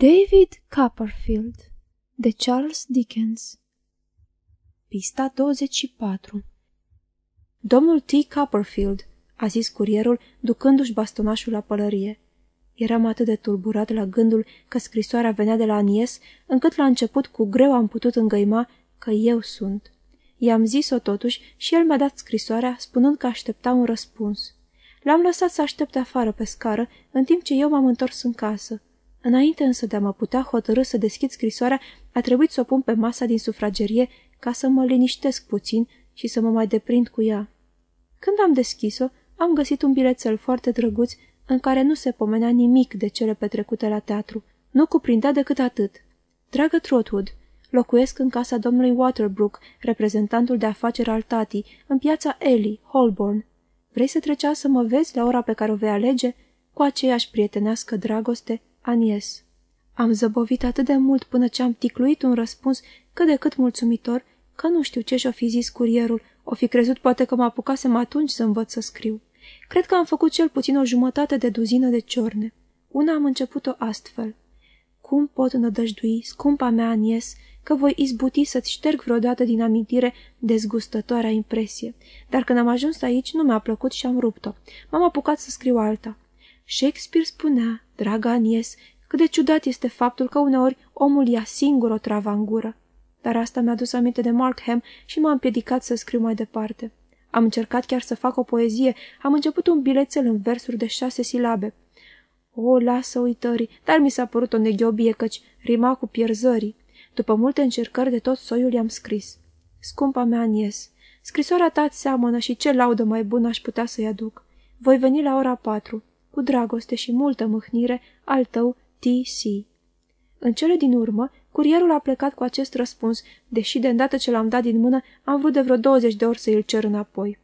David Copperfield de Charles Dickens Pista 24 Domnul T. Copperfield, a zis curierul, ducându-și bastonașul la pălărie. Eram atât de tulburat la gândul că scrisoarea venea de la Anies, încât la început cu greu am putut îngăima că eu sunt. I-am zis-o totuși și el mi-a dat scrisoarea, spunând că aștepta un răspuns. L-am lăsat să aștepte afară pe scară, în timp ce eu m-am întors în casă. Înainte însă de a mă putea hotărâ să deschid scrisoarea, a trebuit să o pun pe masa din sufragerie ca să mă liniștesc puțin și să mă mai deprind cu ea. Când am deschis-o, am găsit un bilețel foarte drăguț în care nu se pomenea nimic de cele petrecute la teatru. Nu cuprindea decât atât. Dragă Trotwood, locuiesc în casa domnului Waterbrook, reprezentantul de afaceri al tatii, în piața Ellie, Holborn. Vrei să trecea să mă vezi la ora pe care o vei alege? Cu aceeași prietenească dragoste, Anies. Am zăbovit atât de mult până ce am ticluit un răspuns cât de cât mulțumitor, că nu știu ce și-o fi zis curierul, o fi crezut poate că mă apucasem atunci să învăț să scriu. Cred că am făcut cel puțin o jumătate de duzină de ciorne. Una am început-o astfel. Cum pot nădăjdui, scumpa mea Anies, că voi izbuti să-ți șterg vreodată din amintire dezgustătoarea impresie. Dar când am ajuns aici, nu mi-a plăcut și am rupt-o. M-am apucat să scriu alta. Shakespeare spunea, draga Anies, cât de ciudat este faptul că uneori omul ia singur o travă în gură. Dar asta mi-a dus aminte de Markham și m-a împiedicat să scriu mai departe. Am încercat chiar să fac o poezie, am început un bilețel în versuri de șase silabe. O, lasă uitării, dar mi s-a părut o neghiobie căci rima cu pierzării. După multe încercări de tot soiul i-am scris. Scumpa mea Anies, scrisoarea ta seamănă și ce laudă mai bună aș putea să-i aduc. Voi veni la ora patru cu dragoste și multă mâhnire, al tău T.C. În cele din urmă, curierul a plecat cu acest răspuns, deși de îndată ce l-am dat din mână, am vrut de vreo 20 de ori să îl cer înapoi.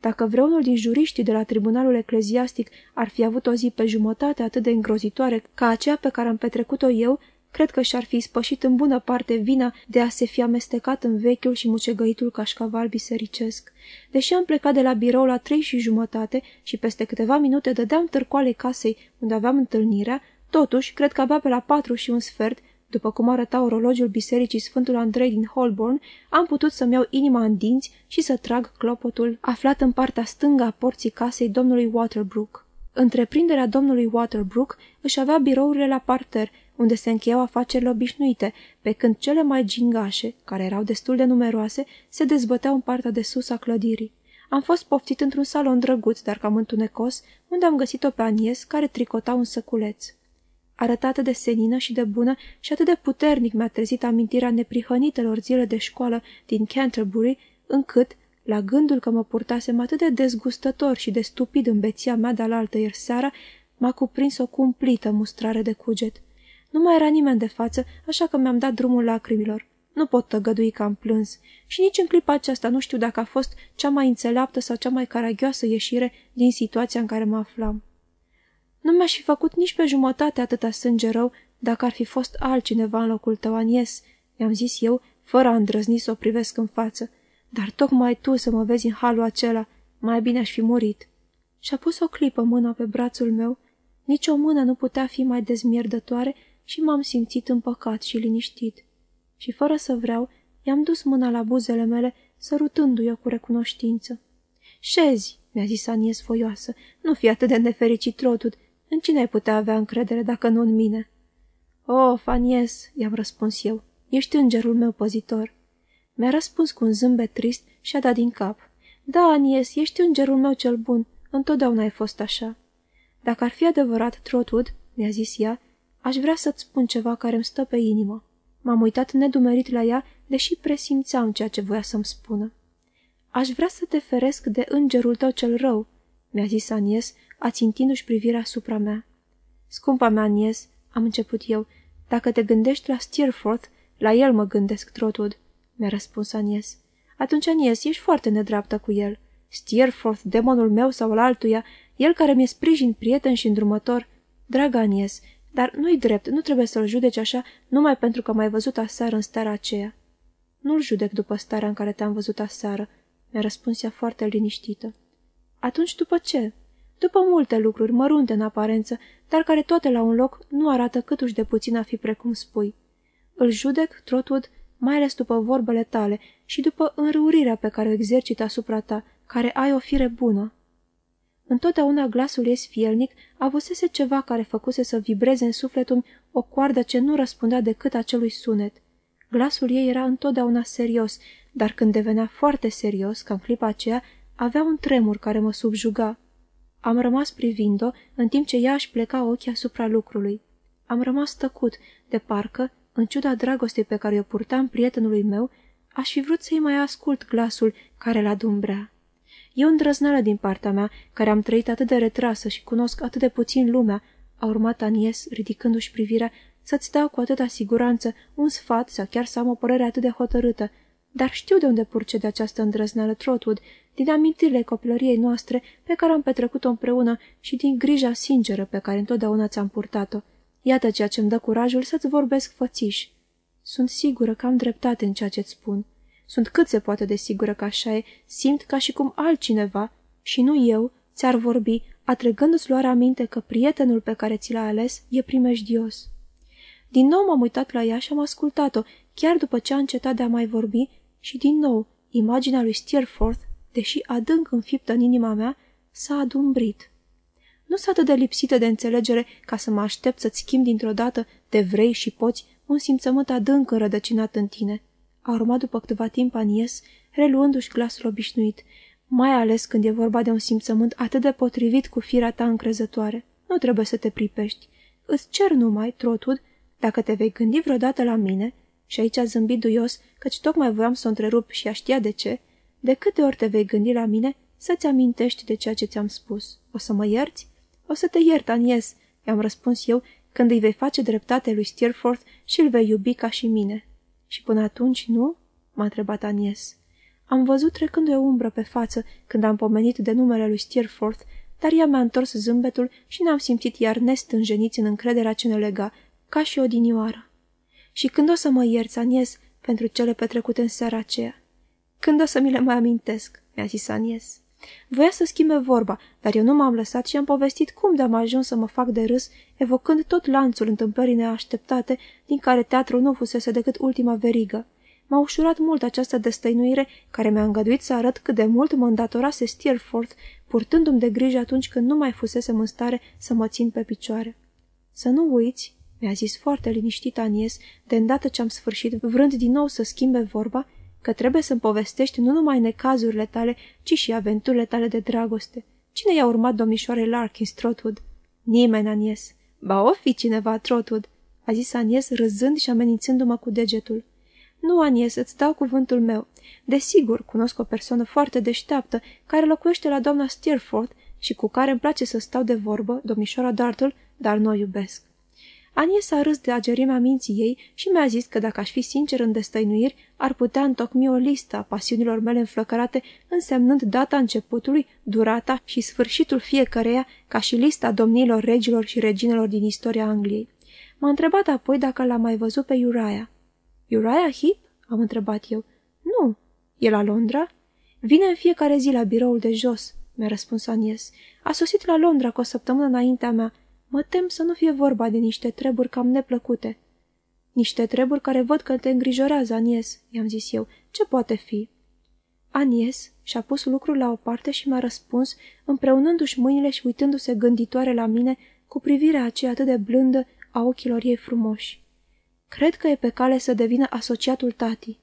Dacă vreunul din juriștii de la tribunalul ecleziastic ar fi avut o zi pe jumătate atât de îngrozitoare ca aceea pe care am petrecut-o eu, cred că și-ar fi spășit în bună parte vina de a se fi amestecat în vechiul și mucegăitul cașcaval bisericesc. Deși am plecat de la birou la trei și jumătate și peste câteva minute dădeam târcoale casei unde aveam întâlnirea, totuși, cred că abia pe la patru și un sfert, după cum arăta orologiul bisericii Sfântul Andrei din Holborn, am putut să-mi iau inima în dinți și să trag clopotul aflat în partea stângă a porții casei domnului Waterbrook. Întreprinderea domnului Waterbrook își avea birourile la parter, unde se încheiau afacerile obișnuite, pe când cele mai gingașe, care erau destul de numeroase, se dezbăteau în partea de sus a clădirii. Am fost poftit într-un salon drăguț, dar cam întunecos, unde am găsit-o pe Anies, care tricota un săculeț. Arătată de senină și de bună și atât de puternic mi-a trezit amintirea neprihănitelor zile de școală din Canterbury, încât, la gândul că mă purtasem atât de dezgustător și de stupid în beția mea de alaltă ieri seara, m-a cuprins o cumplită mustrare de cuget. Nu mai era nimeni de față, așa că mi-am dat drumul lacrimilor. Nu pot tăgădui că am plâns. Și nici în clipa aceasta nu știu dacă a fost cea mai înțeleaptă sau cea mai caragioasă ieșire din situația în care mă aflam. Nu mi-aș fi făcut nici pe jumătate atâta sânge rău dacă ar fi fost altcineva în locul tău, Anies, i-am zis eu, fără a îndrăzni să o privesc în față. Dar tocmai tu să mă vezi în halul acela, mai bine aș fi murit. Și-a pus o clipă mâna pe brațul meu, nici o mână nu putea fi mai dezmierdătoare și m-am simțit împăcat și liniștit. Și fără să vreau, i-am dus mâna la buzele mele, sărutându-i o cu recunoștință. Șezi, mi-a zis Anies foioasă, nu fi atât de nefericit, Trotud. În cine ai putea avea încredere dacă nu în mine? Oh, Anies, i-am răspuns eu, ești îngerul meu păzitor. Mi-a răspuns cu un zâmbet trist și a dat din cap. Da, Anies, ești îngerul meu cel bun, întotdeauna ai fost așa. Dacă ar fi adevărat, Trotwood, mi-a zis ea, Aș vrea să-ți spun ceva care îmi stă pe inimă. M-am uitat nedumerit la ea, deși presimțeam ceea ce voia să-mi spună. Aș vrea să te feresc de îngerul tău cel rău, mi-a zis Anies, ațintindu-și privirea asupra mea. Scumpa mea, Anies, am început eu, dacă te gândești la Steerforth, la el mă gândesc, Trotwood, mi-a răspuns Anies. Atunci, Anies, ești foarte nedreaptă cu el. Steerforth, demonul meu sau al altuia, el care mi-e sprijin, prieten și îndrumător. Dragă Anies, dar nu-i drept, nu trebuie să-l judeci așa numai pentru că m-ai văzut aseară în starea aceea. Nu-l judec după starea în care te-am văzut aseară, mi-a răspuns ea foarte liniștită. Atunci după ce? după multe lucruri mărunte în aparență, dar care toate la un loc nu arată câtuși de puțin a fi precum spui. Îl judec, Trotwood, mai ales după vorbele tale și după înrăurirea pe care o exercit asupra ta, care ai o fire bună. Întotdeauna glasul ei sfielnic avusese ceva care făcuse să vibreze în sufletul o coardă ce nu răspundea decât acelui sunet. Glasul ei era întotdeauna serios, dar când devenea foarte serios, ca în clipa aceea, avea un tremur care mă subjuga. Am rămas privind-o, în timp ce ea își pleca ochii asupra lucrului. Am rămas tăcut, de parcă, în ciuda dragostei pe care o purtam prietenului meu, aș fi vrut să-i mai ascult glasul care l dumbrea. E o îndrăznală din partea mea, care am trăit atât de retrasă și cunosc atât de puțin lumea, a urmat Anies, ridicându-și privirea, să-ți dau cu atâta siguranță un sfat sau chiar să am o părere atât de hotărâtă, dar știu de unde purce de această îndrăzneală Trotwood, din amintirile copilăriei noastre pe care am petrecut-o împreună și din grija sinceră pe care întotdeauna ți-am purtat-o. Iată ceea ce îmi dă curajul să-ți vorbesc fățiș. Sunt sigură că am dreptate în ceea ce-ți spun. Sunt cât se poate de sigură că așa e, simt ca și cum altcineva, și nu eu, ți-ar vorbi, atrăgându-ți luarea aminte că prietenul pe care ți l-a ales e primejdios. Din nou m-am uitat la ea și am ascultat-o, chiar după ce a încetat de a mai vorbi, și din nou, imaginea lui Steerforth, deși adânc înfiptă în inima mea, s-a adumbrit. Nu s atât de lipsită de înțelegere ca să mă aștept să-ți schimb dintr-o dată, de vrei și poți, un simțământ adânc înrădăcinat în tine. A urmat după câteva timp Anies, reluându-și glasul obișnuit, mai ales când e vorba de un simțământ atât de potrivit cu firea ta încrezătoare. Nu trebuie să te pripești. Îți cer numai, Trotwood, dacă te vei gândi vreodată la mine, și aici a zâmbit duios, căci tocmai voiam să o întrerup și a știa de ce, de câte ori te vei gândi la mine, să-ți amintești de ceea ce ți-am spus. O să mă ierți? O să te iert, Anies, i-am răspuns eu, când îi vei face dreptate lui Steerforth și îl vei iubi ca și mine. Și până atunci, nu? m-a întrebat Anies. Am văzut trecându-i o umbră pe față când am pomenit de numele lui Steerforth, dar ea mi-a întors zâmbetul și ne-am simțit iar nestânjeniți în încrederea ce ne lega, ca și odinioară. Și când o să mă ierți, Anies, pentru cele petrecute în seara aceea? Când o să mi le mai amintesc, mi-a zis Anies. Voia să schimbe vorba, dar eu nu m-am lăsat și am povestit cum de-am ajuns să mă fac de râs, evocând tot lanțul întâmplării neașteptate, din care teatrul nu fusese decât ultima verigă. M-a ușurat mult această destăinuire care mi-a îngăduit să arăt cât de mult mă îndatorase Steerforth, purtându-mi de grijă atunci când nu mai fusesem în stare să mă țin pe picioare. Să nu uiți, mi-a zis foarte liniștit Anies, de îndată ce am sfârșit, vrând din nou să schimbe vorba, că trebuie să-mi povestești nu numai necazurile tale, ci și aventurile tale de dragoste. Cine i-a urmat domnișoarei Larkins, Trotwood? Nimeni, Anies. Ba o fi cineva, Trotwood, a zis Anies râzând și amenințându-mă cu degetul. Nu, Anies, îți dau cuvântul meu. Desigur, cunosc o persoană foarte deșteaptă care locuiește la doamna Steerforth și cu care îmi place să stau de vorbă, domnișoara Dartle, dar nu o iubesc. Anies a râs de agerimea minții ei și mi-a zis că dacă aș fi sincer în destăinuiri, ar putea întocmi o listă a pasiunilor mele înflăcărate, însemnând data începutului, durata și sfârșitul fiecăreia, ca și lista domnilor, regilor și reginelor din istoria Angliei. M-a întrebat apoi dacă l-a mai văzut pe Uriah. Uriah Heep? am întrebat eu. Nu. E la Londra? Vine în fiecare zi la biroul de jos, mi-a răspuns Anies. A sosit la Londra cu o săptămână înaintea mea. Mă tem să nu fie vorba de niște treburi cam neplăcute. Niște treburi care văd că te îngrijorează, Anies, i-am zis eu. Ce poate fi? Anies și-a pus lucrul la o parte și mi-a răspuns, împreunându-și mâinile și uitându-se gânditoare la mine cu privirea aceea atât de blândă a ochilor ei frumoși. Cred că e pe cale să devină asociatul tati.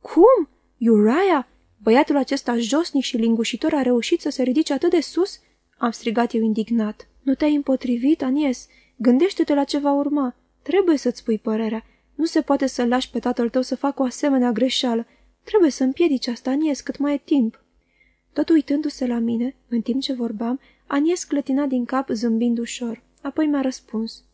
Cum? Uriah? Băiatul acesta josnic și lingușitor a reușit să se ridice atât de sus? Am strigat eu indignat. Nu te-ai împotrivit, Anies? Gândește-te la ce va urma. Trebuie să-ți spui părerea. Nu se poate să-l lași pe tatăl tău să facă o asemenea greșeală. Trebuie să împiedici asta, Anies, cât mai e timp. Tot uitându-se la mine, în timp ce vorbeam, Anies clătina din cap zâmbind ușor. Apoi mi-a răspuns.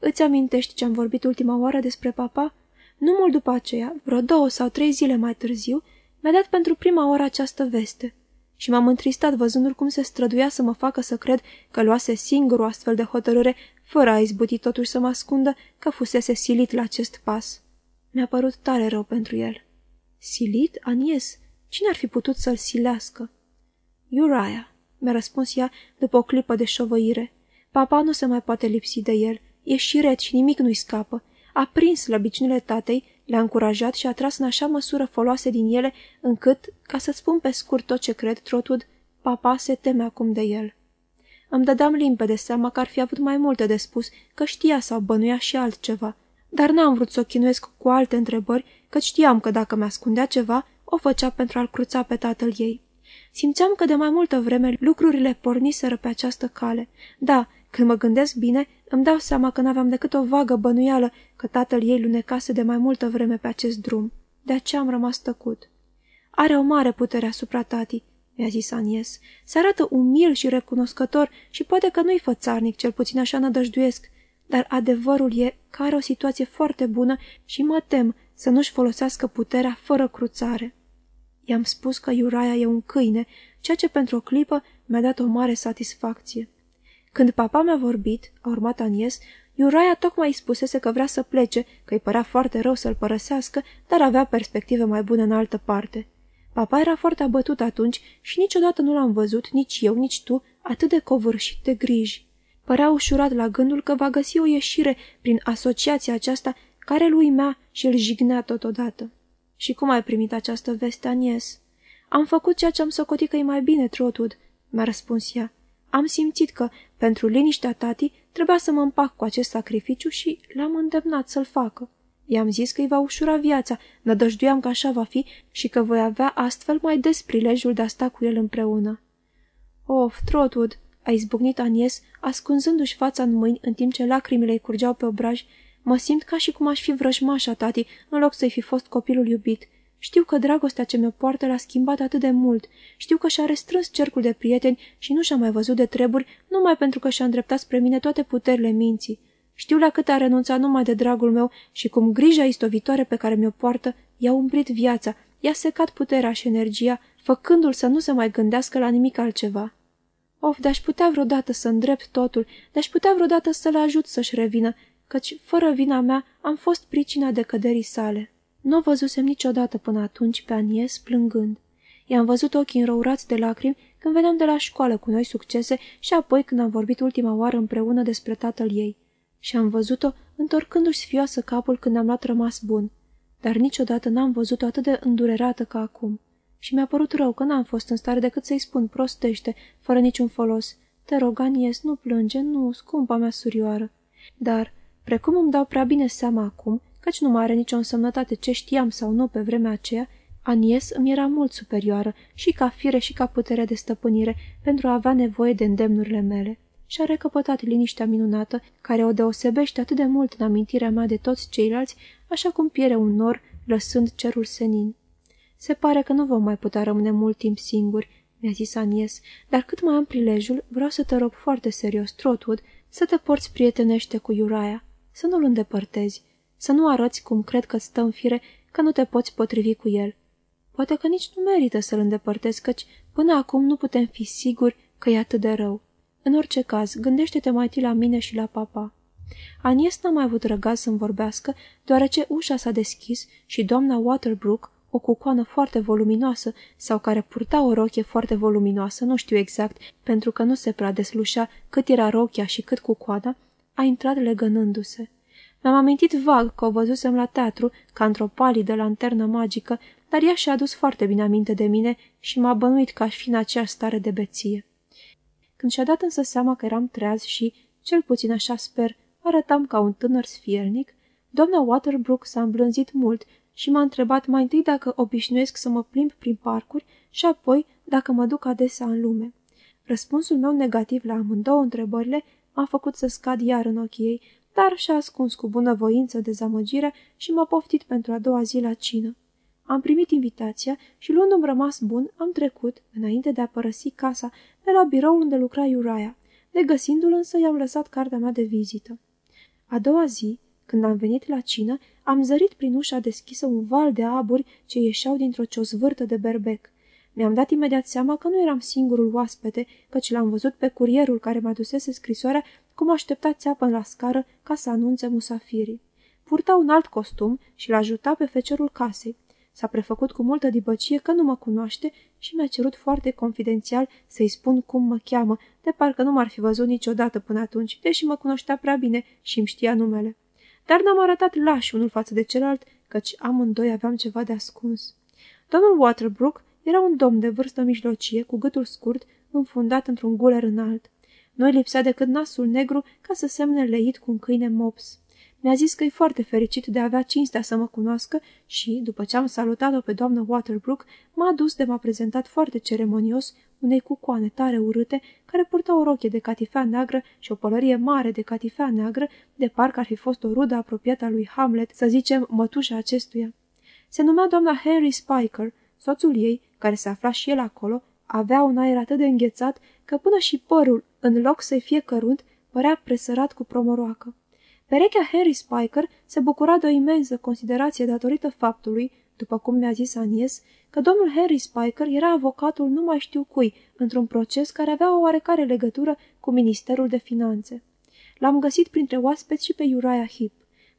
Îți amintești ce am vorbit ultima oară despre papa? Nu mult după aceea, vreo două sau trei zile mai târziu, mi-a dat pentru prima oară această veste și m-am întristat văzându-l cum se străduia să mă facă să cred că luase singur o astfel de hotărâre, fără a izbuti totuși să mă ascundă că fusese silit la acest pas. Mi-a părut tare rău pentru el. Silit? Anies? Cine ar fi putut să-l silească? Uriah, mi-a răspuns ea după o clipă de șovăire. Papa nu se mai poate lipsi de el. E șiret și nimic nu-i scapă. A prins slăbiciunile tatei, le-a încurajat și a tras în așa măsură foloase din ele, încât, ca să spun pe scurt tot ce cred, Trotwood, papa se teme acum de el. Îmi dădeam limpede seama că ar fi avut mai multe de spus, că știa sau bănuia și altceva. Dar n-am vrut să o chinuiesc cu alte întrebări, că știam că dacă mi-ascundea ceva, o făcea pentru a-l cruța pe tatăl ei. Simțeam că de mai multă vreme lucrurile porniseră pe această cale. Da, când mă gândesc bine, îmi dau seama că n-aveam decât o vagă bănuială că tatăl ei lunecase de mai multă vreme pe acest drum. De aceea am rămas tăcut. Are o mare putere asupra tati, mi-a zis Anies. Se arată umil și recunoscător și poate că nu-i fățarnic, cel puțin așa nădăjduiesc, dar adevărul e că are o situație foarte bună și mă tem să nu-și folosească puterea fără cruțare. I-am spus că Iuraia e un câine, ceea ce pentru o clipă mi-a dat o mare satisfacție. Când papa mi-a vorbit, a urmat Anies, Iuraia tocmai îi spusese că vrea să plece, că îi părea foarte rău să-l părăsească, dar avea perspective mai bune în altă parte. Papa era foarte abătut atunci și niciodată nu l-am văzut, nici eu, nici tu, atât de covârșit de griji. Părea ușurat la gândul că va găsi o ieșire prin asociația aceasta care lui mea și îl jignea totodată. Și cum ai primit această veste, Anies? Am făcut ceea ce am socotit că e mai bine, Trotud, mi-a răspuns ea. Am simțit că, pentru liniștea tati, trebuia să mă împac cu acest sacrificiu și l-am îndemnat să-l facă. I-am zis că îi va ușura viața, nădăjduiam că așa va fi și că voi avea astfel mai des prilejul de a sta cu el împreună. Of, Trotwood, a izbucnit Anies, ascunzându-și fața în mâini în timp ce lacrimile îi curgeau pe obraj, mă simt ca și cum aș fi vrăjmașa tati, în loc să-i fi fost copilul iubit. Știu că dragostea ce mi-o poartă l-a schimbat atât de mult. Știu că și-a restrâns cercul de prieteni și nu și-a mai văzut de treburi numai pentru că și-a îndreptat spre mine toate puterile minții. Știu la cât a renunțat numai de dragul meu și cum grija istovitoare pe care mi-o poartă i-a umbrit viața, i-a secat puterea și energia, făcându-l să nu se mai gândească la nimic altceva. Of, de-aș putea vreodată să îndrept totul, de-aș putea vreodată să-l ajut să-și revină, căci, fără vina mea, am fost pricina decăderii sale. Nu o văzusem niciodată până atunci pe Anies plângând. I-am văzut ochii înrăurați de lacrimi când veneam de la școală cu noi succese și apoi când am vorbit ultima oară împreună despre tatăl ei. Și am văzut-o întorcându-și sfioasă capul când am luat rămas bun. Dar niciodată n-am văzut-o atât de îndurerată ca acum. Și mi-a părut rău că n-am fost în stare decât să-i spun prostește, fără niciun folos. Te rog, Anies, nu plânge, nu, scumpa mea surioară. Dar, precum îmi dau prea bine seama acum, căci nu mai are nicio însemnătate ce știam sau nu pe vremea aceea, Anies îmi era mult superioară și ca fire și ca putere de stăpânire pentru a avea nevoie de îndemnurile mele. Și-a recăpătat liniștea minunată, care o deosebește atât de mult în amintirea mea de toți ceilalți, așa cum piere un nor, lăsând cerul senin. Se pare că nu vom mai putea rămâne mult timp singuri, mi-a zis Anies, dar cât mai am prilejul, vreau să te rog foarte serios, Trotwood, să te porți prietenește cu Iuraia, să nu-l îndepărtezi să nu arăți cum cred că stă în fire că nu te poți potrivi cu el. Poate că nici nu merită să-l îndepărtezi, căci până acum nu putem fi siguri că e atât de rău. În orice caz, gândește-te mai întâi la mine și la papa. Anies n-a mai avut răgaz să-mi vorbească, deoarece ușa s-a deschis și doamna Waterbrook, o cucoană foarte voluminoasă sau care purta o rochie foarte voluminoasă, nu știu exact, pentru că nu se prea deslușea cât era rochia și cât cucoana, a intrat legănându-se. Mi-am amintit vag că o văzusem la teatru, ca într-o palidă lanternă magică, dar ea și-a adus foarte bine aminte de mine și m-a bănuit că aș fi în aceeași stare de beție. Când și-a dat însă seama că eram treaz și, cel puțin așa sper, arătam ca un tânăr sfiernic, doamna Waterbrook s-a îmblânzit mult și m-a întrebat mai întâi dacă obișnuiesc să mă plimb prin parcuri și apoi dacă mă duc adesea în lume. Răspunsul meu negativ la amândouă întrebările m-a făcut să scad iar în ochii ei, dar și-a ascuns cu bunăvoință dezamăgirea și m-a poftit pentru a doua zi la cină. Am primit invitația și, luându-mi rămas bun, am trecut, înainte de a părăsi casa, pe la birou unde lucra Uriah. Negăsindu-l însă, i-am lăsat cartea mea de vizită. A doua zi, când am venit la cină, am zărit prin ușa deschisă un val de aburi ce ieșeau dintr-o ciozvârtă de berbec. Mi-am dat imediat seama că nu eram singurul oaspete, căci l-am văzut pe curierul care m-a dusese scrisoarea cum aștepta țeapă la scară ca să anunțe musafirii. Purta un alt costum și l-ajuta pe fecerul casei. S-a prefăcut cu multă dibăcie că nu mă cunoaște și mi-a cerut foarte confidențial să-i spun cum mă cheamă, de parcă nu m-ar fi văzut niciodată până atunci, deși mă cunoștea prea bine și îmi știa numele. Dar n-am arătat lași unul față de celălalt, căci amândoi aveam ceva de ascuns. Domnul Waterbrook era un domn de vârstă mijlocie, cu gâtul scurt, înfundat într-un guler înalt. Nu-i lipsea decât nasul negru ca să semne leit cu un câine mops. Mi-a zis că e foarte fericit de a avea cinstea să mă cunoască și, după ce am salutat-o pe doamnă Waterbrook, m-a dus de m-a prezentat foarte ceremonios unei cucoane tare urâte, care purta o rochie de catifea neagră și o pălărie mare de catifea neagră, de parcă ar fi fost o rudă apropiată a lui Hamlet, să zicem mătușa acestuia. Se numea doamna Henry Spiker, soțul ei, care se afla și el acolo, avea un aer atât de înghețat că până și părul, în loc să-i fie cărunt, părea presărat cu promoroacă. Perechea Harry Spiker se bucura de o imensă considerație datorită faptului, după cum mi-a zis Anies, că domnul Harry Spiker era avocatul nu mai știu cui într-un proces care avea o oarecare legătură cu Ministerul de Finanțe. L-am găsit printre oaspeți și pe Uriah Heep.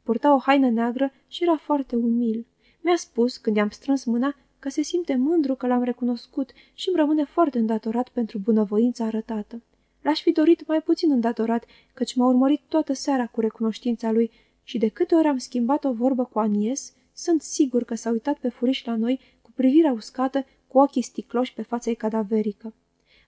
Purta o haină neagră și era foarte umil. Mi-a spus, când i-am strâns mâna, că se simte mândru că l-am recunoscut și îmi rămâne foarte îndatorat pentru bunăvoința arătată. L-aș fi dorit mai puțin îndatorat, căci m-a urmărit toată seara cu recunoștința lui și de câte ori am schimbat o vorbă cu Anies, sunt sigur că s-a uitat pe furiș la noi cu privirea uscată, cu ochii sticloși pe fața ei cadaverică.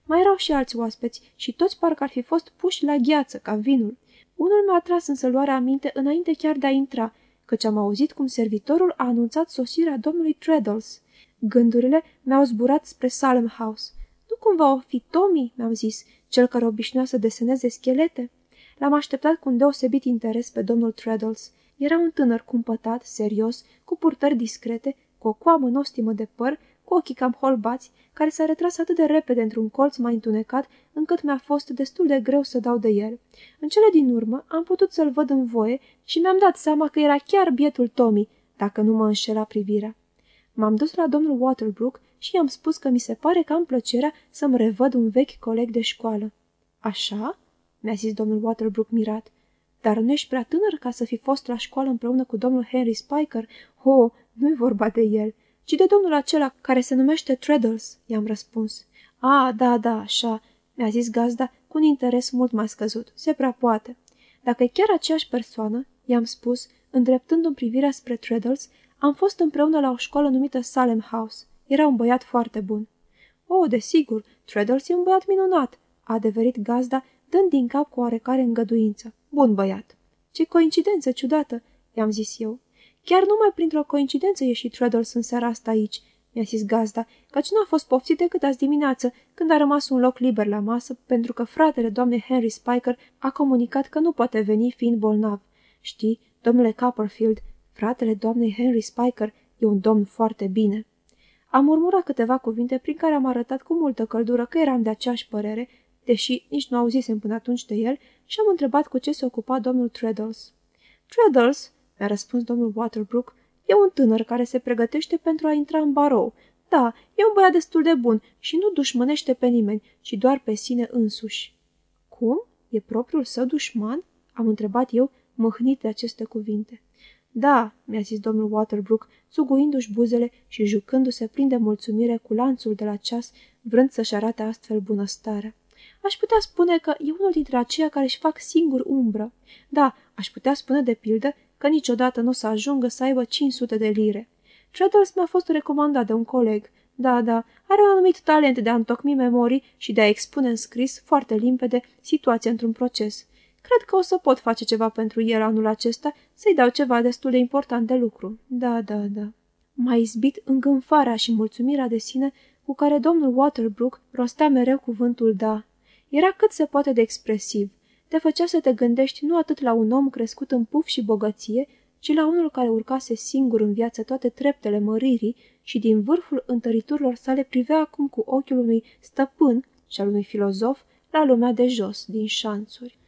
Mai erau și alți oaspeți și toți parcă ar fi fost puși la gheață, ca vinul. Unul mi-a tras însă luarea aminte înainte chiar de a intra, căci am auzit cum servitorul a anunțat sosirea domnului Treadles. Gândurile mi-au zburat spre Salem House. Nu cumva o fi Tommy, mi-am zis, cel care obișnuia să deseneze schelete? L-am așteptat cu un deosebit interes pe domnul Treadles. Era un tânăr cumpătat, serios, cu purtări discrete, cu o coamă nostimă de păr, cu ochii cam holbați, care s-a retras atât de repede într-un colț mai întunecat, încât mi-a fost destul de greu să dau de el. În cele din urmă am putut să-l văd în voie și mi-am dat seama că era chiar bietul Tommy, dacă nu mă înșela privirea. M-am dus la domnul Waterbrook și i-am spus că mi se pare că am plăcerea să-mi revăd un vechi coleg de școală. Așa? mi-a zis domnul Waterbrook mirat. Dar nu ești prea tânăr ca să fi fost la școală împreună cu domnul Henry Spiker? Ho, nu-i vorba de el, ci de domnul acela care se numește Treadles, i-am răspuns. A, da, da, așa, mi-a zis gazda cu un interes mult mai scăzut. Se prea poate. Dacă e chiar aceeași persoană, i-am spus, îndreptând-mi privirea spre Treadles, am fost împreună la o școală numită Salem House. Era un băiat foarte bun. Oh, desigur, Treadles e un băiat minunat, a adeverit gazda, dând din cap cu oarecare îngăduință. Bun băiat. Ce coincidență ciudată, i-am zis eu. Chiar numai printr-o coincidență e și Treadles în seara asta aici, mi-a zis gazda, căci nu a fost poftit decât azi dimineață, când a rămas un loc liber la masă, pentru că fratele doamnei Henry Spiker a comunicat că nu poate veni fiind bolnav. Știi, domnule Copperfield, fratele doamnei Henry Spiker e un domn foarte bine. Am murmurat câteva cuvinte prin care am arătat cu multă căldură că eram de aceeași părere, deși nici nu auzisem până atunci de el, și am întrebat cu ce se ocupa domnul Treadles. Treadles, mi-a răspuns domnul Waterbrook, e un tânăr care se pregătește pentru a intra în barou. Da, e un băiat destul de bun și nu dușmănește pe nimeni, ci doar pe sine însuși. Cum? E propriul său dușman? Am întrebat eu, mâhnit de aceste cuvinte. Da, mi-a zis domnul Waterbrook, suguindu-și buzele și jucându-se plin de mulțumire cu lanțul de la ceas, vrând să-și arate astfel bunăstarea. Aș putea spune că e unul dintre aceia care își fac singur umbră. Da, aș putea spune de pildă că niciodată nu o să ajungă să aibă 500 de lire. Treadles mi-a fost recomandat de un coleg. Da, da, are un anumit talent de a întocmi memorii și de a expune în scris foarte limpede situația într-un proces. Cred că o să pot face ceva pentru el anul acesta, să-i dau ceva destul de important de lucru. Da, da, da. M-a izbit îngânfarea și mulțumirea de sine cu care domnul Waterbrook rostea mereu cuvântul da. Era cât se poate de expresiv. Te făcea să te gândești nu atât la un om crescut în puf și bogăție, ci la unul care urcase singur în viață toate treptele măririi și din vârful întăriturilor sale privea acum cu ochiul unui stăpân și al unui filozof la lumea de jos, din șanțuri.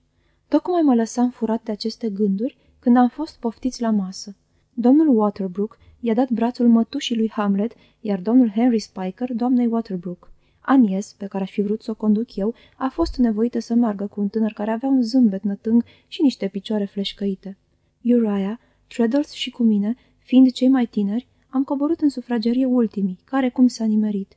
Tocmai mă lăsam furat de aceste gânduri când am fost poftiți la masă. Domnul Waterbrook i-a dat brațul mătușii lui Hamlet, iar domnul Henry Spiker doamnei Waterbrook. Anies, pe care aș fi vrut să o conduc eu, a fost nevoită să meargă cu un tânăr care avea un zâmbet nătâng și niște picioare fleșcăite. Uriah, Treadles și cu mine, fiind cei mai tineri, am coborât în sufragerie ultimii, care cum s-a nimerit.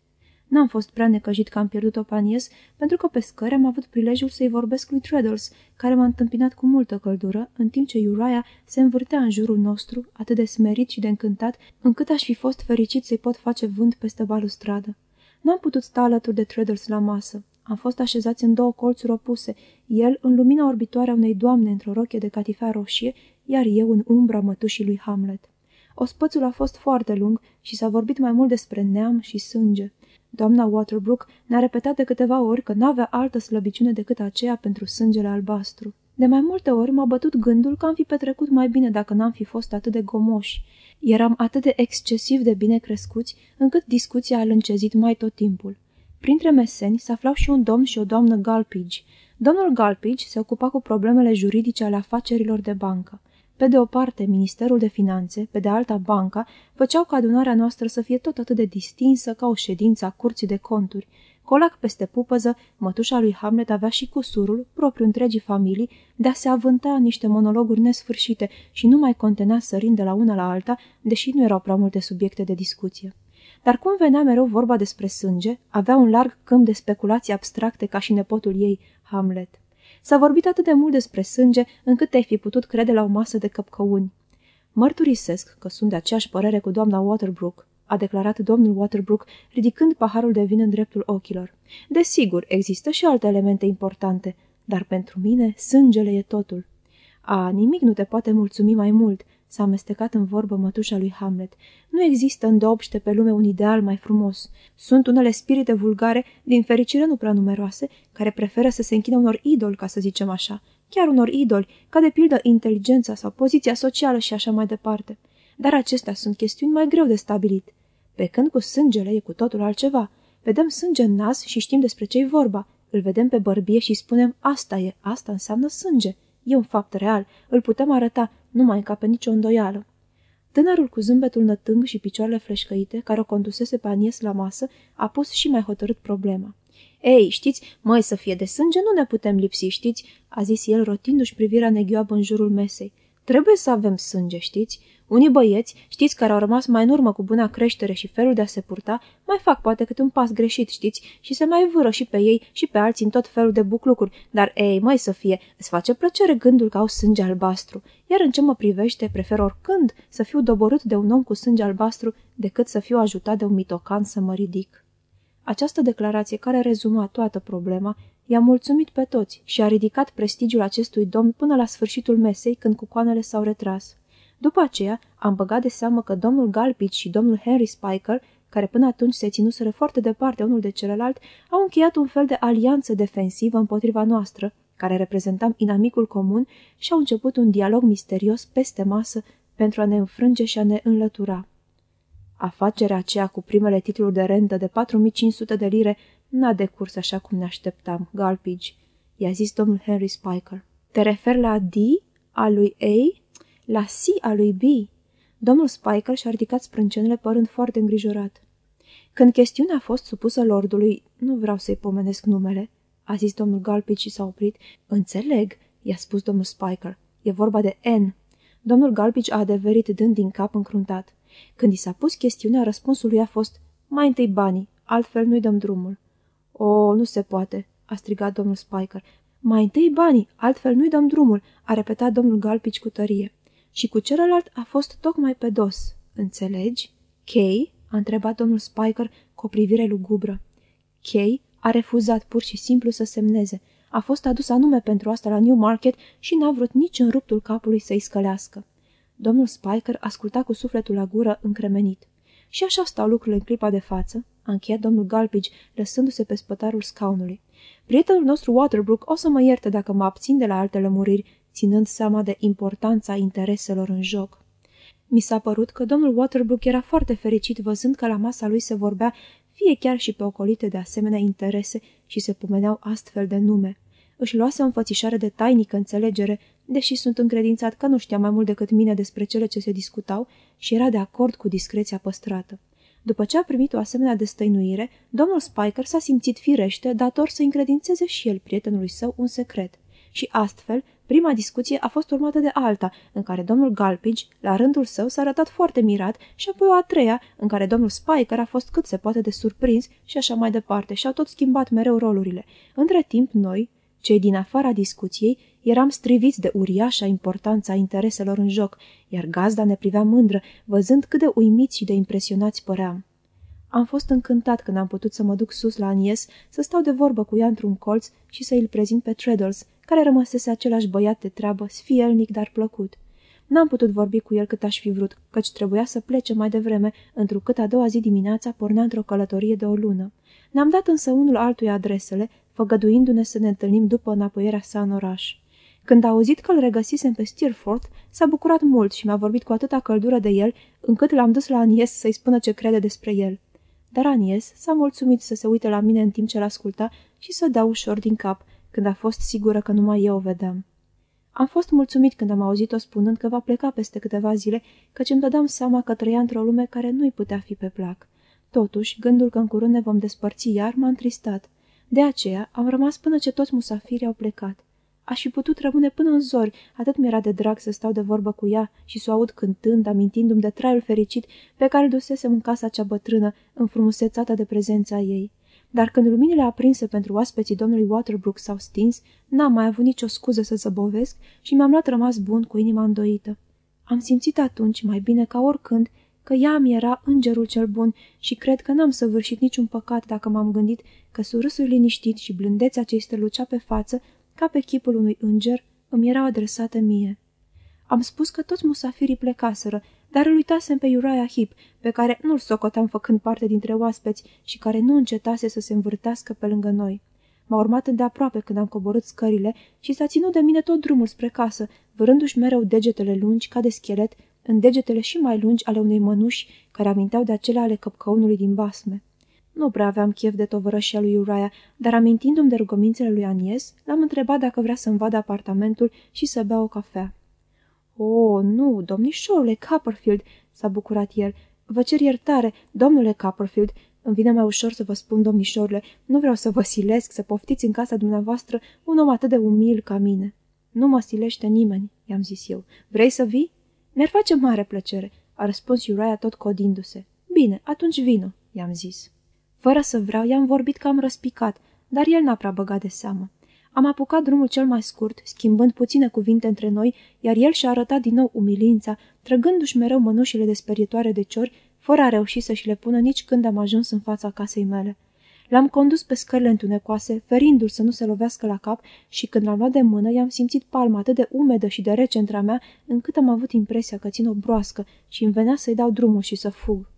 N-am fost prea necăjit că am pierdut-o panies, pentru că pe scări am avut prilejul să-i vorbesc lui Treadles, care m-a întâmpinat cu multă căldură, în timp ce Uriah se învârtea în jurul nostru, atât de smerit și de încântat, încât aș fi fost fericit să-i pot face vânt peste balustradă. N-am putut sta alături de Treadles la masă. Am fost așezați în două colțuri opuse, el în lumina orbitoare a unei doamne într-o roche de catifea roșie, iar eu în umbra mătușii lui Hamlet. Ospățul a fost foarte lung și s-a vorbit mai mult despre neam și sânge. Doamna Waterbrook ne-a repetat de câteva ori că n-avea altă slăbiciune decât aceea pentru sângele albastru. De mai multe ori m-a bătut gândul că am fi petrecut mai bine dacă n-am fi fost atât de gomoși. Eram atât de excesiv de bine crescuți, încât discuția a lâncezit mai tot timpul. Printre meseni se aflau și un domn și o doamnă Galpigi. Domnul Galpigi se ocupa cu problemele juridice ale afacerilor de bancă. Pe de o parte, Ministerul de Finanțe, pe de alta banca, făceau ca adunarea noastră să fie tot atât de distinsă ca o ședință a curții de conturi. Colac peste pupăză, mătușa lui Hamlet avea și cusurul, propriu întregii familii, de a se avânta în niște monologuri nesfârșite și nu mai contenea sărind de la una la alta, deși nu erau prea multe subiecte de discuție. Dar cum venea mereu vorba despre sânge, avea un larg câmp de speculații abstracte ca și nepotul ei, Hamlet. S-a vorbit atât de mult despre sânge, încât te-ai fi putut crede la o masă de căpcăuni. Mărturisesc că sunt de aceeași părere cu doamna Waterbrook, a declarat domnul Waterbrook, ridicând paharul de vin în dreptul ochilor. Desigur, există și alte elemente importante, dar pentru mine sângele e totul. A, nimic nu te poate mulțumi mai mult, s-a amestecat în vorbă mătușa lui Hamlet. Nu există îndeopște pe lume un ideal mai frumos. Sunt unele spirite vulgare, din fericire nu prea numeroase, care preferă să se închină unor idoli, ca să zicem așa. Chiar unor idoli, ca de pildă inteligența sau poziția socială și așa mai departe. Dar acestea sunt chestiuni mai greu de stabilit. Pe când cu sângele e cu totul altceva. Vedem sânge în nas și știm despre ce-i vorba. Îl vedem pe bărbie și spunem, asta e, asta înseamnă sânge. E un fapt real, îl putem arăta, nu mai încape nicio îndoială. Tânărul cu zâmbetul nătâng și picioarele fleșcăite, care o condusese pe Anies la masă, a pus și mai hotărât problema. Ei, știți, măi să fie de sânge, nu ne putem lipsi, știți?" a zis el, rotindu-și privirea neghioabă în jurul mesei. Trebuie să avem sânge, știți? Unii băieți, știți, care au rămas mai în urmă cu buna creștere și felul de a se purta, mai fac poate câte un pas greșit, știți, și se mai vâră și pe ei și pe alții în tot felul de buclucuri, dar ei, mai să fie, îți face plăcere gândul că au sânge albastru, iar în ce mă privește, prefer oricând să fiu doborât de un om cu sânge albastru decât să fiu ajutat de un mitocan să mă ridic. Această declarație, care rezuma toată problema, i-a mulțumit pe toți și a ridicat prestigiul acestui domn până la sfârșitul mesei, când cucoanele s-au retras. După aceea, am băgat de seamă că domnul Galpitch și domnul Henry Spiker, care până atunci se ținuseră foarte departe unul de celălalt, au încheiat un fel de alianță defensivă împotriva noastră, care reprezentam inamicul comun, și au început un dialog misterios peste masă pentru a ne înfrânge și a ne înlătura. Afacerea aceea cu primele titluri de rentă de 4500 de lire n-a decurs așa cum ne așteptam, Galpage, i-a zis domnul Henry Spiker. Te referi la D, a lui A, la C a lui B? Domnul Spiker și-a ridicat sprâncenele părând foarte îngrijorat. Când chestiunea a fost supusă lordului, nu vreau să-i pomenesc numele, a zis domnul Galpage și s-a oprit. Înțeleg, i-a spus domnul Spiker. E vorba de N. Domnul Galpage a adeverit dând din cap încruntat. Când i s-a pus chestiunea, răspunsul lui a fost mai întâi banii, altfel nu-i dăm drumul. O, nu se poate, a strigat domnul Spiker. Mai întâi banii, altfel nu-i dăm drumul, a repetat domnul Galpici cu tărie. Și cu celălalt a fost tocmai pe dos. Înțelegi? Kay? a întrebat domnul Spiker cu o privire lugubră. Kay a refuzat pur și simplu să semneze. A fost adus anume pentru asta la New Market și n-a vrut nici în ruptul capului să-i scălească. Domnul Spiker asculta cu sufletul la gură încremenit. Și așa stau lucrurile în clipa de față, a încheiat domnul Galpage, lăsându-se pe spătarul scaunului. Prietenul nostru Waterbrook o să mă ierte dacă mă abțin de la alte lămuriri, ținând seama de importanța intereselor în joc. Mi s-a părut că domnul Waterbrook era foarte fericit văzând că la masa lui se vorbea fie chiar și pe ocolite de asemenea interese și se pomeneau astfel de nume. Își luase o înfățișare de tainică înțelegere, deși sunt încredințat că nu știa mai mult decât mine despre cele ce se discutau și era de acord cu discreția păstrată. După ce a primit o asemenea destăinuire, domnul Spiker s-a simțit firește dator să încredințeze și el prietenului său un secret și astfel, Prima discuție a fost urmată de alta, în care domnul Galpage, la rândul său, s-a arătat foarte mirat și apoi o a treia, în care domnul Spiker a fost cât se poate de surprins și așa mai departe și au tot schimbat mereu rolurile. Între timp, noi, cei din afara discuției, eram striviți de uriașa importanța intereselor în joc, iar gazda ne privea mândră, văzând cât de uimiți și de impresionați păream. Am fost încântat când am putut să mă duc sus la Anies, să stau de vorbă cu ea într-un colț și să îl prezint pe Treadles, care rămăsese același băiat de treabă, sfielnic, dar plăcut. N-am putut vorbi cu el cât aș fi vrut, căci trebuia să plece mai devreme, întrucât a doua zi dimineața pornea într-o călătorie de o lună. Ne-am dat însă unul altuia adresele, făgăduindu-ne să ne întâlnim după înapoierea sa în oraș. Când a auzit că îl regăsisem pe Steerforth, s-a bucurat mult și mi-a vorbit cu atâta căldură de el, încât l-am dus la Anies să-i spună ce crede despre el. Dar Anies s-a mulțumit să se uite la mine în timp ce l-asculta și să dea ușor din cap, când a fost sigură că numai eu o vedeam. Am fost mulțumit când am auzit-o spunând că va pleca peste câteva zile, căci îmi dădeam seama că trăia într-o lume care nu-i putea fi pe plac. Totuși, gândul că în curând ne vom despărți iar m-a întristat. De aceea am rămas până ce toți musafirii au plecat. Aș fi putut rămâne până în zori, atât mi-era de drag să stau de vorbă cu ea și să o aud cântând, amintindu-mi de traiul fericit pe care îl dusesem în casa cea bătrână, înfrumusețată de prezența ei. Dar când luminile aprinse pentru oaspeții domnului Waterbrook s-au stins, n-am mai avut nicio scuză să zăbovesc și mi-am luat rămas bun cu inima îndoită. Am simțit atunci, mai bine ca oricând, că ea mi era îngerul cel bun și cred că n-am săvârșit niciun păcat dacă m-am gândit că surâsul liniștit și blândețea ce strălucea pe față, ca pe chipul unui înger, îmi erau adresate mie. Am spus că toți musafirii plecaseră, dar îl uitasem pe Uriah Heep, pe care nu-l socoteam făcând parte dintre oaspeți și care nu încetase să se învârtească pe lângă noi. M-a urmat îndeaproape când am coborât scările și s-a ținut de mine tot drumul spre casă, vârându-și mereu degetele lungi ca de schelet, în degetele și mai lungi ale unei mănuși care aminteau de acelea ale căpcăunului din basme. Nu prea aveam chef de tovărășia lui Uriah, dar amintindu-mi de rugămințele lui Anies, l-am întrebat dacă vrea să-mi vadă apartamentul și să bea o cafea. O, oh, nu, domnișorule Copperfield!" s-a bucurat el. Vă cer iertare, domnule Copperfield. Îmi vine mai ușor să vă spun, domnișorule, nu vreau să vă silesc să poftiți în casa dumneavoastră un om atât de umil ca mine." Nu mă silește nimeni," i-am zis eu. Vrei să vii?" Mi-ar face mare plăcere," a răspuns Uriah tot codindu-se. Bine, atunci vino," i-am zis. Fără să vreau, i-am vorbit că am răspicat, dar el n-a prea băgat de seamă. Am apucat drumul cel mai scurt, schimbând puține cuvinte între noi, iar el și-a arătat din nou umilința, trăgându-și mereu mănușile desperietoare de ciori, fără a reuși să și le pună nici când am ajuns în fața casei mele. L-am condus pe scările întunecoase, ferindu-l să nu se lovească la cap și când l-am luat de mână, i-am simțit palma atât de umedă și de rece între mea, încât am avut impresia că țin o broască și îmi venea să-i dau drumul și să fug.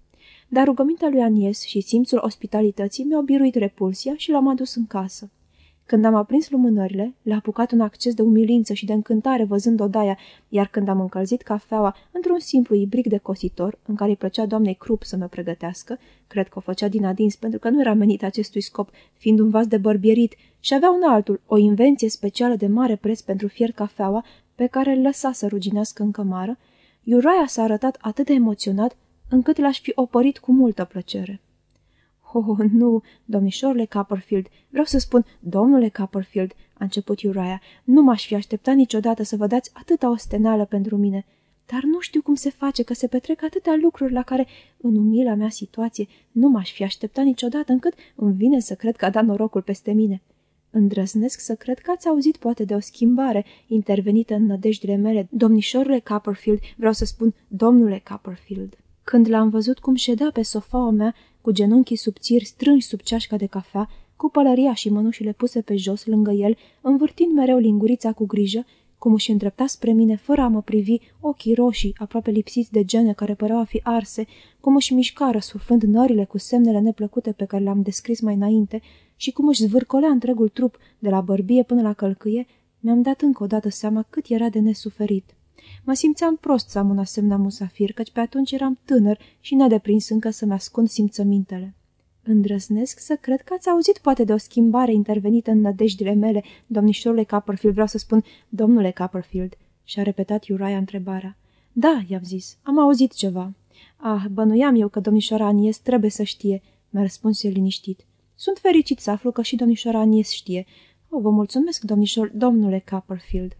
Dar rugămintea lui Anies și simțul ospitalității mi-au biruit repulsia și l-am adus în casă. Când am aprins lumânările, l-a apucat un acces de umilință și de încântare văzând odaia, iar când am încălzit cafeaua într-un simplu ibric de cositor, în care îi plăcea doamnei Crup să mă pregătească, cred că o făcea din adins pentru că nu era menit acestui scop, fiind un vas de bărbierit, și avea un altul, o invenție specială de mare preț pentru fier cafeaua, pe care îl lăsa să ruginească în cămară, Iuraia s-a arătat atât de emoționat încât l-aș fi opărit cu multă plăcere. Oh, nu, domnișorule Copperfield, vreau să spun, domnule Copperfield, a început Uriah, nu m-aș fi așteptat niciodată să vă dați atâta ostenală pentru mine, dar nu știu cum se face că se petrec atâtea lucruri la care, în umila mea situație, nu m-aș fi așteptat niciodată încât îmi vine să cred că a dat norocul peste mine. Îndrăznesc să cred că ați auzit poate de o schimbare intervenită în nădejdile mele, domnișorule Copperfield, vreau să spun domnule Copperfield. Când l-am văzut cum ședea pe sofaua mea, cu genunchii subțiri strânși sub ceașca de cafea, cu pălăria și mănușile puse pe jos lângă el, învârtind mereu lingurița cu grijă, cum își îndrepta spre mine fără a mă privi ochii roșii, aproape lipsiți de gene care păreau a fi arse, cum își mișca răsuflând nările cu semnele neplăcute pe care le-am descris mai înainte și cum își zvârcolea întregul trup, de la bărbie până la călcâie, mi-am dat încă o dată seama cât era de nesuferit. Mă simțeam prost să am un asemenea musafir, căci pe atunci eram tânăr și nedeprins încă să-mi ascund simțămintele. Îndrăznesc să cred că ați auzit poate de o schimbare intervenită în nădejdile mele, domnișorule Copperfield, vreau să spun, domnule Copperfield, și-a repetat Uriah întrebarea. Da, i-am zis, am auzit ceva. Ah, bănuiam eu că domnișoara Anies trebuie să știe, mi-a răspuns el liniștit. Sunt fericit să aflu că și domnișoara Anies știe. O, vă mulțumesc, domnișor, domnule Copperfield.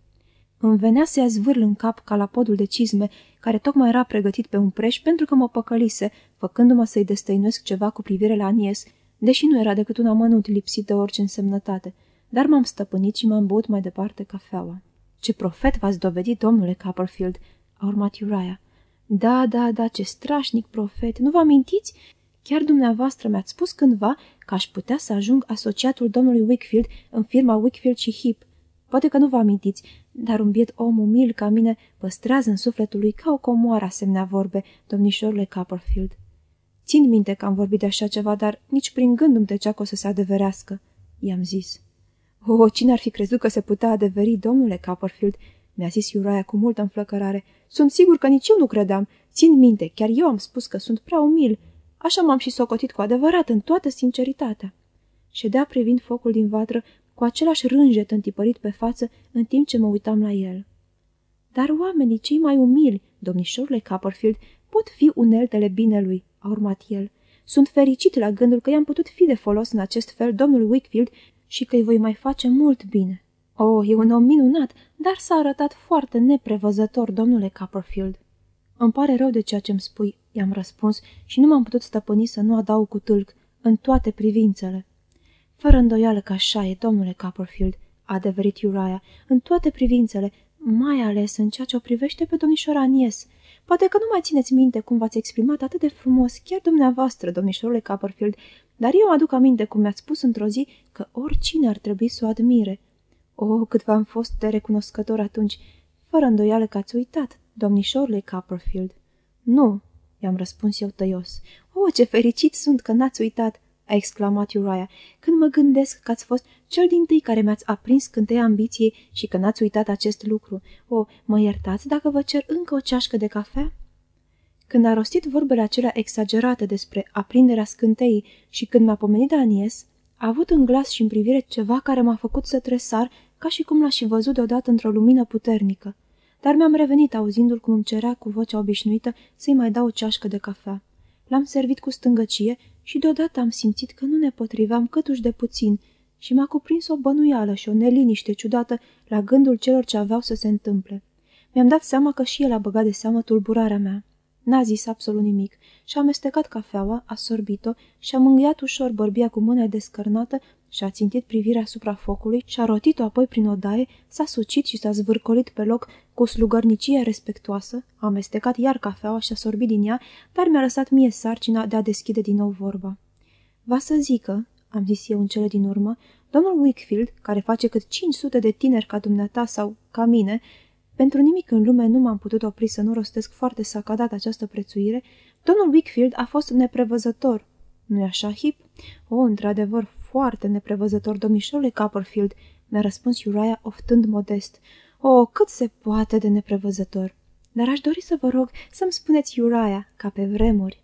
Îmi venea să-i zvârl în cap ca la podul de cizme, care tocmai era pregătit pe un preș pentru că mă păcălise, făcându-mă să-i destăinuiesc ceva cu privire la Anies, deși nu era decât un amănunt lipsit de orice însemnătate. Dar m-am stăpânit și m-am băut mai departe cafeaua. Ce profet v-ați dovedit, domnule Copperfield?" a urmat Uriah. Da, da, da, ce strașnic profet! Nu vă amintiți? Chiar dumneavoastră mi-ați spus cândva că aș putea să ajung asociatul domnului Wickfield în firma Wickfield și Heep. Poate că nu vă amintiți, dar un biet om umil ca mine păstrează în sufletul lui ca o comoară asemenea vorbe, domnișorule Copperfield. Țin minte că am vorbit de așa ceva, dar nici prin gând nu-mi trecea că o să se adeverească, i-am zis. O, oh, cine ar fi crezut că se putea adeveri, domnule Copperfield?" mi-a zis Uriah cu multă înflăcărare. Sunt sigur că nici eu nu credeam. Țin minte, chiar eu am spus că sunt prea umil. Așa m-am și socotit cu adevărat, în toată sinceritatea. Ședea privind focul din vatră cu același rânjet întipărit pe față în timp ce mă uitam la el. Dar oamenii cei mai umili, domnișorule Copperfield, pot fi uneltele binelui, a urmat el. Sunt fericit la gândul că i-am putut fi de folos în acest fel domnului Wickfield și că îi voi mai face mult bine. Oh, e un om minunat, dar s-a arătat foarte neprevăzător, domnule Copperfield. Îmi pare rău de ceea ce îmi spui, i-am răspuns și nu m-am putut stăpâni să nu adaug cu tâlc, în toate privințele. Fără îndoială că așa e, domnule Copperfield, a adeverit Uriah, în toate privințele, mai ales în ceea ce o privește pe domnișoara Anies. Poate că nu mai țineți minte cum v-ați exprimat atât de frumos, chiar dumneavoastră, domnișorule Copperfield, dar eu aduc aminte cum mi-ați spus într-o zi că oricine ar trebui să o admire. Oh, cât v-am fost de recunoscător atunci! Fără îndoială că ați uitat, domnișorule Copperfield. Nu, i-am răspuns eu tăios. Oh, ce fericit sunt că n-ați uitat! A exclamat Uriah, când mă gândesc că ați fost cel din tâi care mi-ați aprins cânteia ambiției și că n-ați uitat acest lucru. O, oh, mă iertați dacă vă cer încă o ceașcă de cafea? Când a rostit vorbele acelea exagerate despre aprinderea scânteii și când mi-a pomenit de Anies, a avut în glas și în privire ceva care m-a făcut să tresar ca și cum l-aș fi văzut deodată într-o lumină puternică. Dar mi-am revenit auzindu-l cum îmi cerea cu vocea obișnuită să-i mai dau o ceașcă de cafea. L-am servit cu stângăcie și deodată am simțit că nu ne potriveam câtuși de puțin și m-a cuprins o bănuială și o neliniște ciudată la gândul celor ce aveau să se întâmple. Mi-am dat seama că și el a băgat de seamă tulburarea mea. N-a zis absolut nimic și-a amestecat cafeaua, a sorbit-o și-a mângâiat ușor bărbia cu mâna descărnată și-a țintit privirea asupra focului și-a rotit-o apoi prin odaie, s-a sucit și s-a zvârcolit pe loc cu slugărnicie respectuoasă, a amestecat iar cafeaua și-a sorbit din ea, dar mi-a lăsat mie sarcina de a deschide din nou vorba. Va să zică, am zis eu în cele din urmă, domnul Wickfield, care face cât 500 de tineri ca dumneata sau ca mine, pentru nimic în lume nu m-am putut opri să nu rostesc foarte sacadat această prețuire, domnul Wickfield a fost neprevăzător. Nu-i așa, Hip? O, într-adevăr, foarte neprevăzător, domnișorule Copperfield, mi-a răspuns Uriah oftând modest. O, cât se poate de neprevăzător. Dar aș dori să vă rog să-mi spuneți Uriah, ca pe vremuri.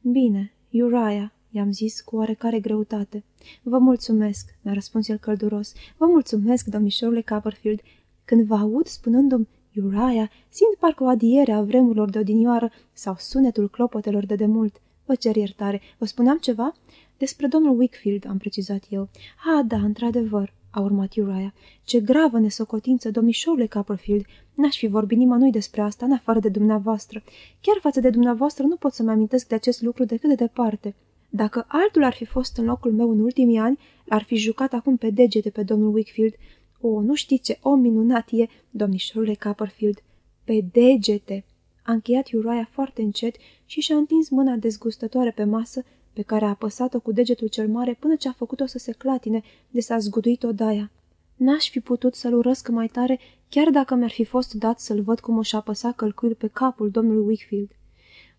Bine, Uriah, i-am zis cu oarecare greutate. Vă mulțumesc, mi-a răspuns el călduros. Vă mulțumesc, domnișorule Copperfield. Când vă aud spunându-mi Uriah, simt parcă o adiere a vremurilor de odinioară sau sunetul clopotelor de demult. Vă cer iertare. Vă spuneam ceva? Despre domnul Wickfield, am precizat eu. Ah, da, într-adevăr, a urmat Uriah. Ce gravă nesocotință, domnișorule Copperfield. N-aș fi vorbit nimănui despre asta, în afară de dumneavoastră. Chiar față de dumneavoastră nu pot să-mi amintesc de acest lucru decât de departe. Dacă altul ar fi fost în locul meu în ultimii ani, l-ar fi jucat acum pe degete pe domnul Wickfield. O, nu știți ce om minunat e, domnișorule Copperfield. Pe degete! A încheiat Uriah foarte încet și și-a întins mâna dezgustătoare pe masă, pe care a apăsat-o cu degetul cel mare până ce a făcut-o să se clatine de s-a zguduit odaia. N-aș fi putut să-l urăsc mai tare, chiar dacă mi-ar fi fost dat să-l văd cum își apăsa călcuiul pe capul domnului Wickfield.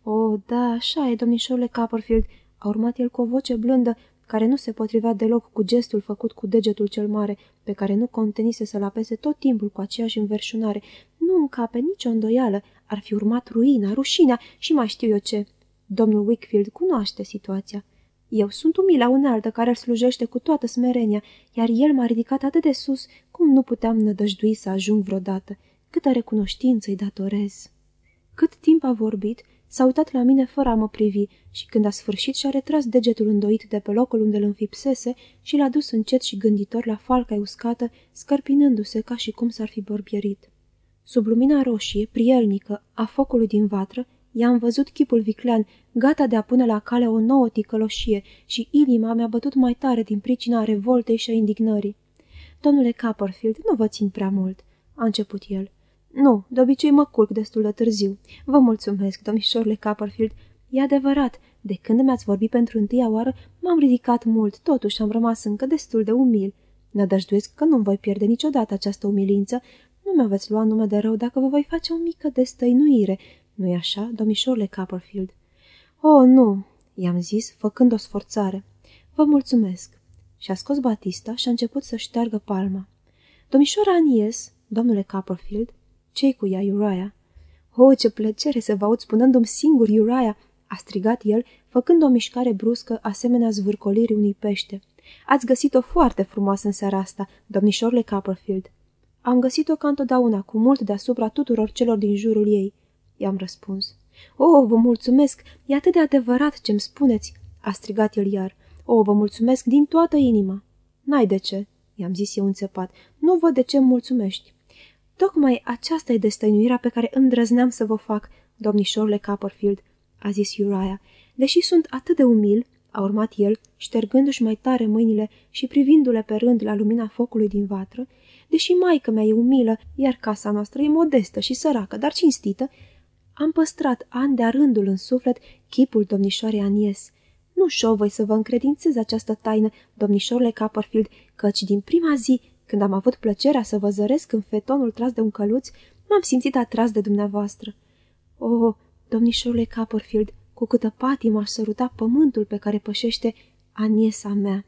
O, oh, da, așa e, domnișorule Copperfield, a urmat el cu o voce blândă, care nu se potrivea deloc cu gestul făcut cu degetul cel mare, pe care nu contenise să-l apese tot timpul cu aceeași înverșunare. Nu încape nicio îndoială, ar fi urmat ruina, rușinea și mai știu eu ce. Domnul Wickfield cunoaște situația. Eu sunt umila unealtă care îl slujește cu toată smerenia, iar el m-a ridicat atât de sus, cum nu puteam nădăjdui să ajung vreodată. Câtă recunoștință îi datorez. Cât timp a vorbit, s-a uitat la mine fără a mă privi și când a sfârșit și-a retras degetul îndoit de pe locul unde îl înfipsese și l-a dus încet și gânditor la falca uscată, scărpinându-se ca și cum s-ar fi bărbierit. Sub lumina roșie, prielnică, a focului din vatră, i-am văzut chipul viclean, gata de a pune la cale o nouă ticăloșie și inima mi-a bătut mai tare din pricina revoltei și a indignării. Domnule Copperfield, nu vă țin prea mult," a început el. Nu, de obicei mă culc destul de târziu. Vă mulțumesc, domnișorle Copperfield. E adevărat, de când mi-ați vorbit pentru întâia oară, m-am ridicat mult, totuși am rămas încă destul de umil. Nădăjduiesc că nu voi pierde niciodată această umilință. Nu mi-aveți lua nume de rău dacă vă voi face o mică destăinuire. Nu-i așa, domnișorle Copperfield? Oh, nu, i-am zis, făcând o sforțare. Vă mulțumesc. Și-a scos Batista și a început să șteargă palma. Domnișoara Anies, domnule Copperfield, ce cu ea, Uriah? Oh, ce plăcere să vă aud spunându-mi singur, Uriah!" a strigat el, făcând o mișcare bruscă, asemenea zvârcolirii unui pește. Ați găsit-o foarte frumoasă în seara asta, domnișorle Copperfield." Am găsit-o ca întotdeauna, cu mult deasupra tuturor celor din jurul ei." I-am răspuns. Oh, vă mulțumesc! E atât de adevărat ce-mi spuneți!" a strigat el iar. Oh, vă mulțumesc din toată inima!" N-ai de ce!" i-am zis eu înțepat. Nu văd de ce îmi mulțumești." Tocmai aceasta e destăinuirea pe care îndrăzneam să vă fac, domnișorle Copperfield, a zis Uriah. Deși sunt atât de umil, a urmat el, ștergându-și mai tare mâinile și privindu-le pe rând la lumina focului din vatră, deși maică mea e umilă, iar casa noastră e modestă și săracă, dar cinstită, am păstrat an de rândul în suflet chipul domnișoarei Anies. Nu șovăi să vă încredințez această taină, domnișorle Copperfield, căci din prima zi când am avut plăcerea să vă zăresc în fetonul tras de un căluț, m-am simțit atras de dumneavoastră. O, oh, domnișorule Copperfield, cu câtă patimă aș săruta pământul pe care pășește aniesa mea.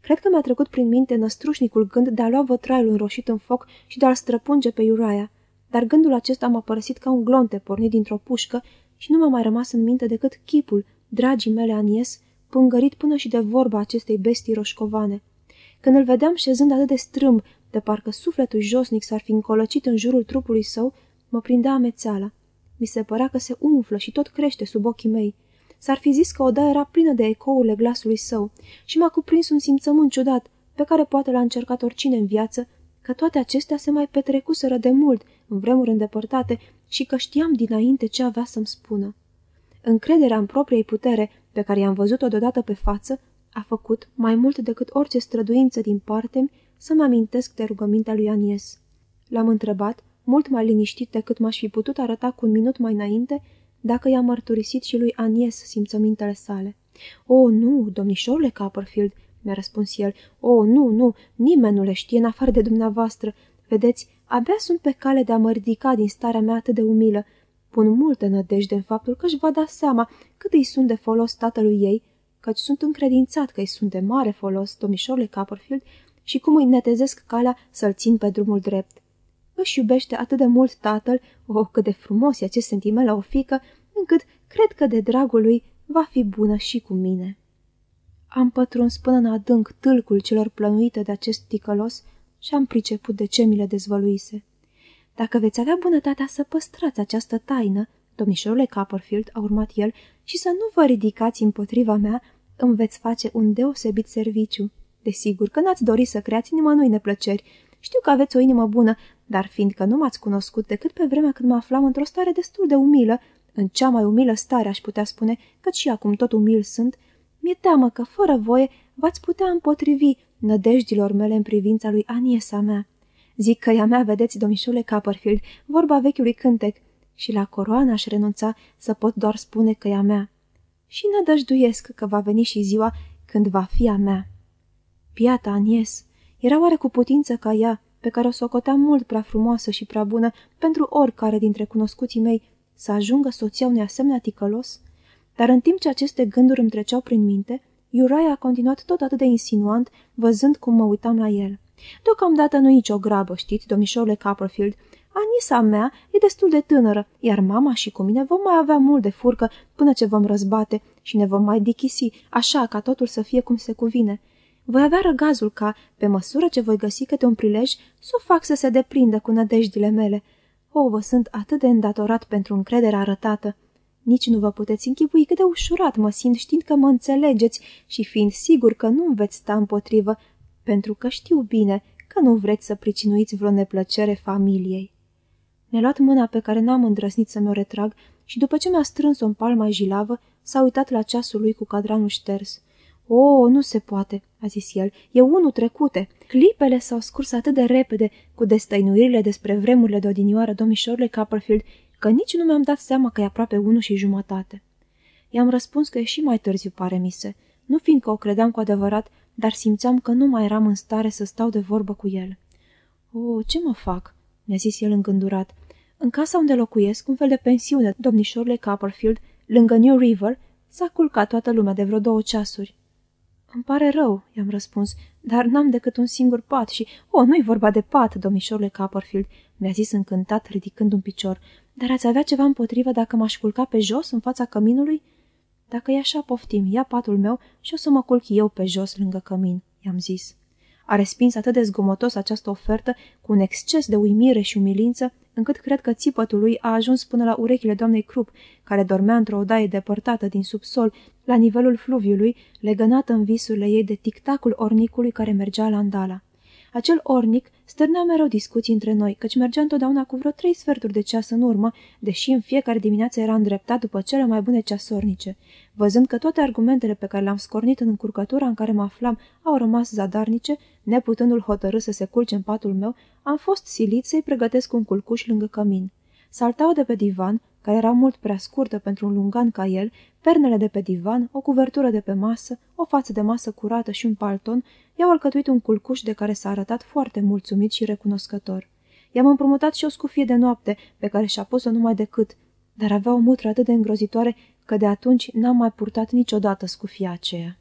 Cred că mi-a trecut prin minte năstrușnicul gând de a lua vătraiul înroșit în foc și de a-l străpunge pe Uriah, dar gândul acesta m-a părăsit ca un glonte pornit dintr-o pușcă și nu m-a mai rămas în minte decât chipul, dragii mele Anies, pângărit până și de vorba acestei bestii roșcovane. Când îl vedeam șezând atât de strâmb, de parcă sufletul josnic s-ar fi încolăcit în jurul trupului său, mă prindea amețeala. Mi se părea că se umflă și tot crește sub ochii mei. S-ar fi zis că odaia era plină de ecourile glasului său și m-a cuprins un simțământ ciudat, pe care poate l-a încercat oricine în viață, că toate acestea se mai petrecuseră de mult, în vremuri îndepărtate, și că știam dinainte ce avea să-mi spună. Încrederea în propriei putere, pe care i-am văzut-o deodată pe față, a făcut, mai mult decât orice străduință din parte să-mi amintesc de rugămintea lui Anies. L-am întrebat, mult mai liniștit decât m-aș fi putut arăta cu un minut mai înainte, dacă i-a mărturisit și lui Anies simțămintele sale. O, nu, domnișorule Copperfield," mi-a răspuns el. O, nu, nu, nimeni nu le știe în afară de dumneavoastră. Vedeți, abia sunt pe cale de a mă ridica din starea mea atât de umilă. Pun multă nădejde în faptul că își va da seama cât îi sunt de folos tatălui ei căci sunt încredințat că îi sunt de mare folos domnișorului Copperfield și cum îi netezesc calea să-l țin pe drumul drept. Își iubește atât de mult tatăl, o, oh, cât de frumos e acest sentiment la o fică, încât cred că de dragul lui va fi bună și cu mine. Am pătruns până în adânc tâlcul celor plănuite de acest ticălos și am priceput de ce mi le dezvăluise. Dacă veți avea bunătatea să păstrați această taină, domnișorule Copperfield, a urmat el, și să nu vă ridicați împotriva mea, îmi veți face un deosebit serviciu. Desigur că n-ați dori să creați nimănui neplăceri. Știu că aveți o inimă bună, dar fiindcă nu m-ați cunoscut decât pe vremea când mă aflam într-o stare destul de umilă, în cea mai umilă stare aș putea spune, căci și acum tot umil sunt, mi-e teamă că, fără voie, v-ați putea împotrivi nădejdilor mele în privința lui Aniesa mea. Zic că ea mea, vedeți, domnișule Copperfield, vorba vechiului cântec, și la coroană aș renunța să pot doar spune că e a mea. Și nădăjduiesc că va veni și ziua când va fi a mea. Piata Anies era oare cu putință ca ea, pe care o socoteam mult prea frumoasă și prea bună pentru oricare dintre cunoscuții mei, să ajungă soția unui asemenea ticălos? Dar în timp ce aceste gânduri îmi treceau prin minte, Iurai a continuat tot atât de insinuant, văzând cum mă uitam la el. Deocamdată nu nicio grabă, știți, domnișorule Copperfield, Anisa mea e destul de tânără, iar mama și cu mine vom mai avea mult de furcă până ce vom răzbate și ne vom mai dichisi, așa ca totul să fie cum se cuvine. Voi avea răgazul ca, pe măsură ce voi găsi câte un prilej, să o fac să se deprindă cu nădejdile mele. O, vă sunt atât de îndatorat pentru încrederea arătată. Nici nu vă puteți închipui cât de ușurat mă simt știind că mă înțelegeți și fiind sigur că nu veți sta împotrivă, pentru că știu bine că nu vreți să pricinuiți vreo neplăcere familiei. Mi-a luat mâna pe care n-am îndrăznit să mi-o retrag și după ce mi-a strâns-o în palma jilavă, s-a uitat la ceasul lui cu cadranul șters. O, nu se poate," a zis el, e unul trecute. Clipele s-au scurs atât de repede cu destăinuirile despre vremurile de odinioară domnișorule Copperfield, că nici nu mi-am dat seama că e aproape unu și jumătate. I-am răspuns că e și mai târziu, pare mise, nu fiindcă o credeam cu adevărat, dar simțeam că nu mai eram în stare să stau de vorbă cu el. O, ce mă fac?" mi-a zis el îngândurat. În casa unde locuiesc, un fel de pensiune, domnișorule Copperfield, lângă New River, s-a culcat toată lumea de vreo două ceasuri. Îmi pare rău," i-am răspuns, dar n-am decât un singur pat și... O, oh, nu-i vorba de pat, domnișorule Copperfield," mi-a zis încântat, ridicând un picior. Dar ați avea ceva împotrivă dacă m-aș culca pe jos, în fața căminului?" Dacă e așa, poftim, ia patul meu și o să mă culc eu pe jos, lângă cămin," i-am zis. A respins atât de zgomotos această ofertă, cu un exces de uimire și umilință, încât cred că țipătul lui a ajuns până la urechile doamnei Krupp, care dormea într-o odaie depărtată din subsol, la nivelul fluviului, legănată în visurile ei de tictacul ornicului care mergea la Andala. Acel ornic stârnea mereu discuții între noi, căci mergea întotdeauna cu vreo trei sferturi de ceas în urmă, deși în fiecare dimineață era îndreptat după cele mai bune ceasornice. Văzând că toate argumentele pe care le-am scornit în încurcătura în care mă aflam au rămas zadarnice, neputându-l hotărâ să se culce în patul meu, am fost silit să-i pregătesc un culcuș lângă cămin. Saltau de pe divan, care era mult prea scurtă pentru un lungan ca el, pernele de pe divan, o cuvertură de pe masă, o față de masă curată și un palton, i-au alcătuit un culcuș de care s-a arătat foarte mulțumit și recunoscător. I-am împrumutat și o scufie de noapte, pe care și-a pus-o numai decât, dar avea o mutră atât de îngrozitoare că de atunci n-am mai purtat niciodată scufia aceea.